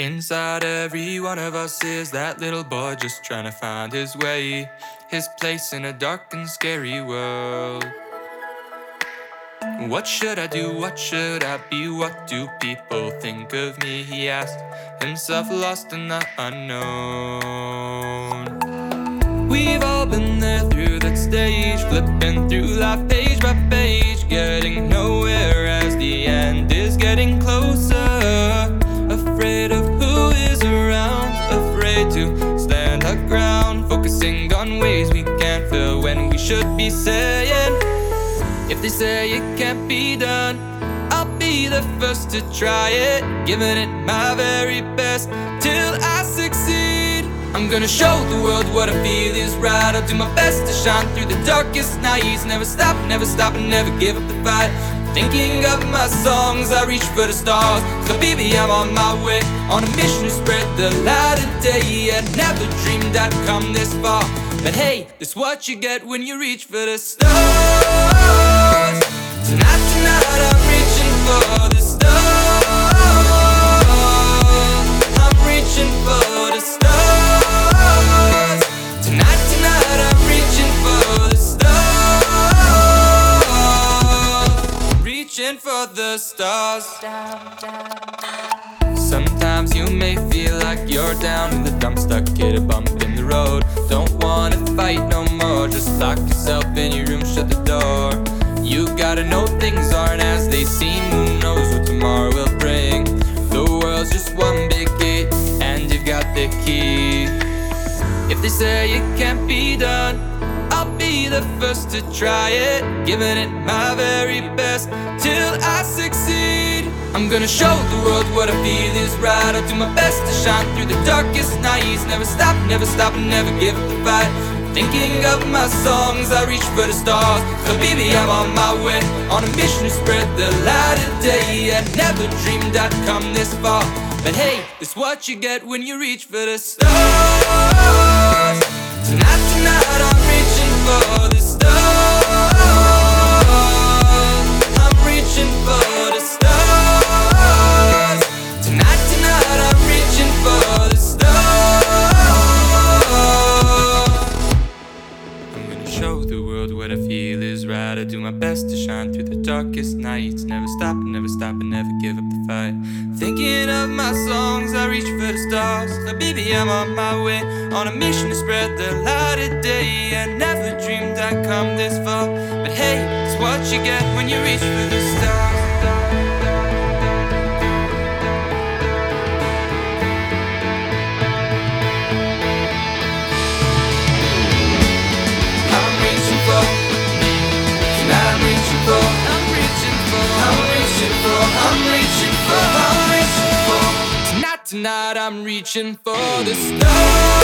Inside every one of us is that little boy just trying to find his way, his place in a dark and scary world. What should I do? What should I be? What do people think of me? He asked himself, lost in the unknown. We've all been there through that stage, flipping through life page by page, getting nowhere as the end is getting closer. Should be saying. If they say it can't be done, I'll be the first to try it, giving it my very best till I succeed. I'm gonna show the world what I feel is right. I'll do my best to shine through the darkest nights. Never stop, never stop, and never give up the fight. Thinking of my songs, I reach for the stars. So, baby, I'm on my way on a mission to spread the light of day. I never dreamed I'd come this far. But hey, that's what you get when you reach for the stars. Tonight, tonight, I'm reaching for the stars. I'm reaching for the stars. Tonight, tonight, I'm reaching for the stars. Reaching for the stars. Sometimes you may feel like you're down in the dumps, stuck, hit a bump say it can't be done, I'll be the first to try it, giving it my very best till I succeed. I'm gonna show the world what I feel is right. I'll do my best to shine through the darkest nights. Never stop, never stop, never give up the fight. Thinking of my songs, I reach for the stars. So, baby, I'm on my way on a mission to spread the light of day. I never dreamed I'd come this far. But hey, it's what you get when you reach for the stars. Tonight, tonight, I'm reaching for the I do my best to shine through the darkest nights. Never stop, never stop, and never give up the fight. Thinking of my songs, I reach for the stars. So baby, I'm on my way on a mission to spread the light of day. I never dreamed I'd come this far, but hey, it's what you get when you reach for the stars. Tonight, I'm reaching for the stars.